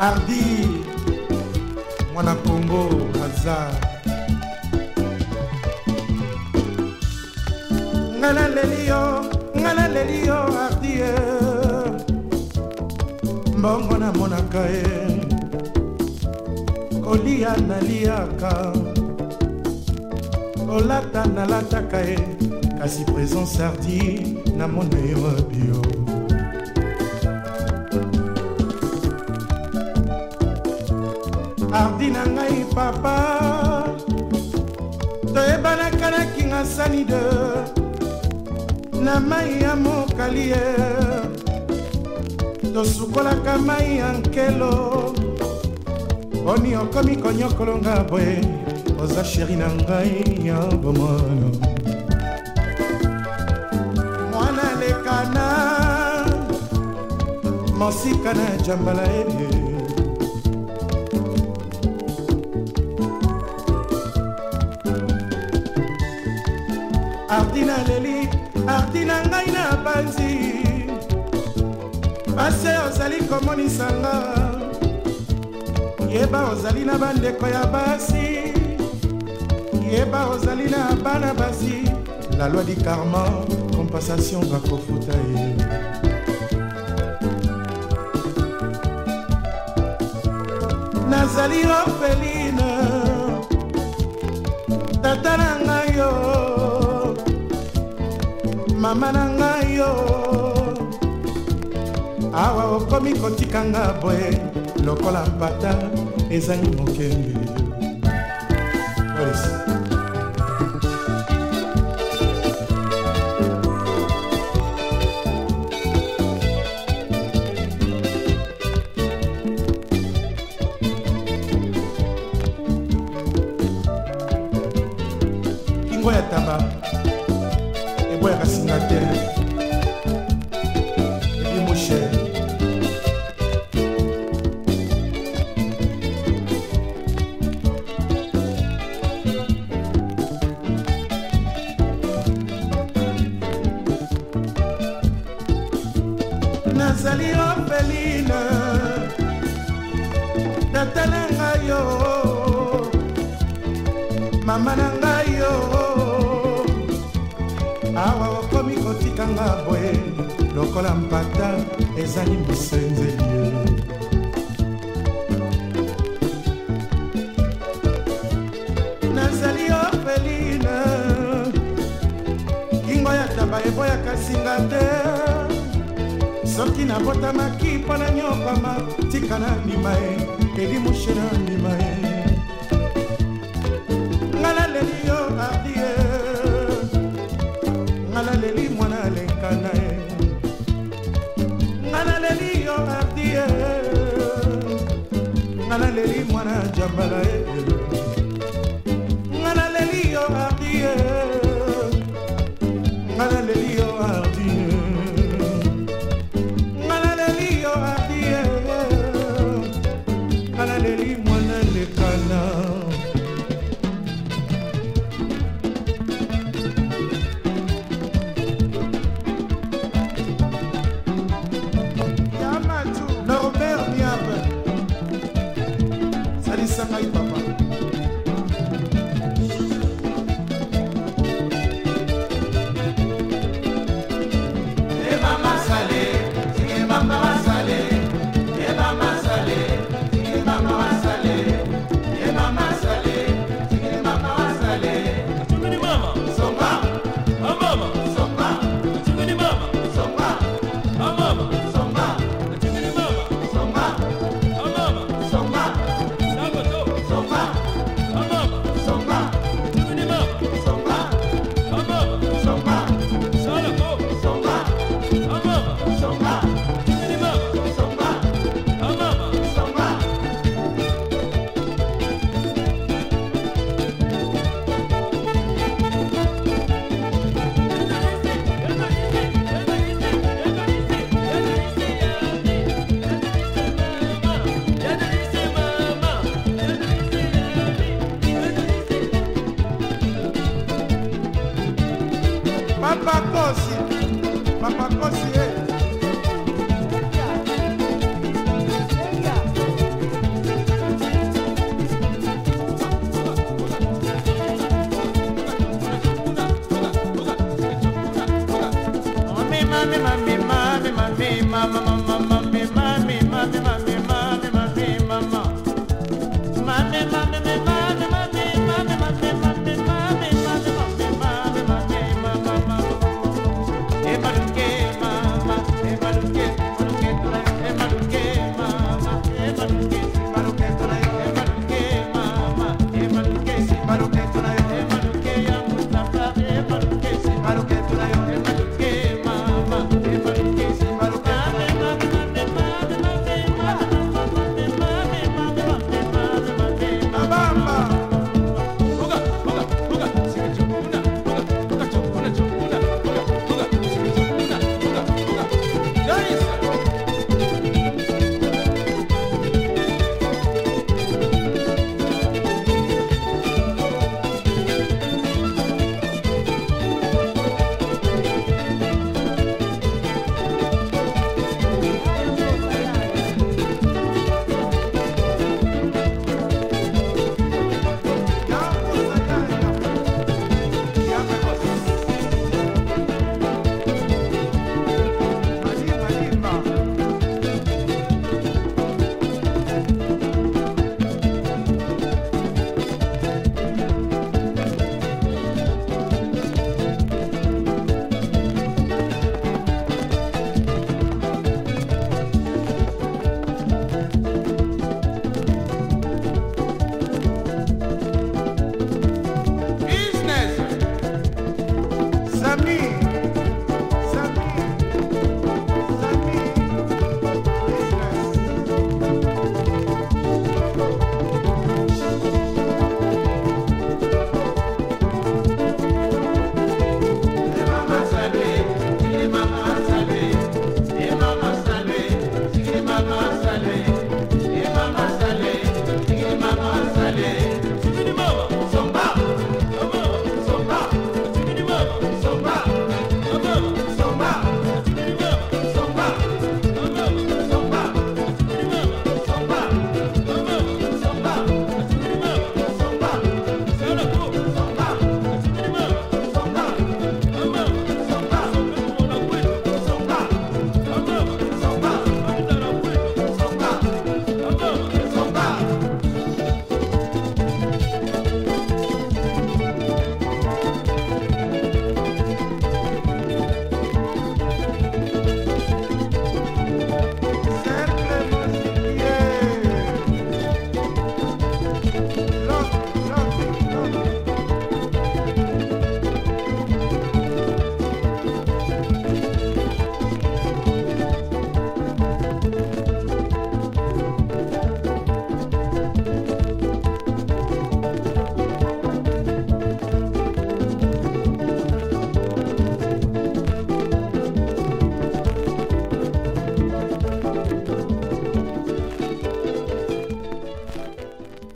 ardi mwana kongo aza ngai naleli yo ngai naleli yo ardi ye mbongo namonaka ye kolia naliaka kolata nalataka ye kasi présence ardi na mono yo bio ardi na ngai papa toyebanaka na kinga sani de na mai ya mokali ye tosukolaka mai ya nkelo poni okomi konyokolonga boye oza sheri na ngai ya bomono mwana lekana mosika na jambala ebie ardi na leli ardi na ngai na panzi pase ozali komonisanga yeba ozali na bandeko ya basi yeba ozali na bana basi la loi du karma compensation bakofuta ye nazali orpheline tata na ngai yo mama na ngai yo awa okomi kotikanga boye lokola mpata ezali mokembe polisi mama na ngai yo awa okomi kotikanga boye lokola mpata ezali mosenzeli nazali yo peline kingo ya taba eboyaka singa te soki nabotamaki mpo na nyokama tika na ndima ye elimushe na ndima ye para me.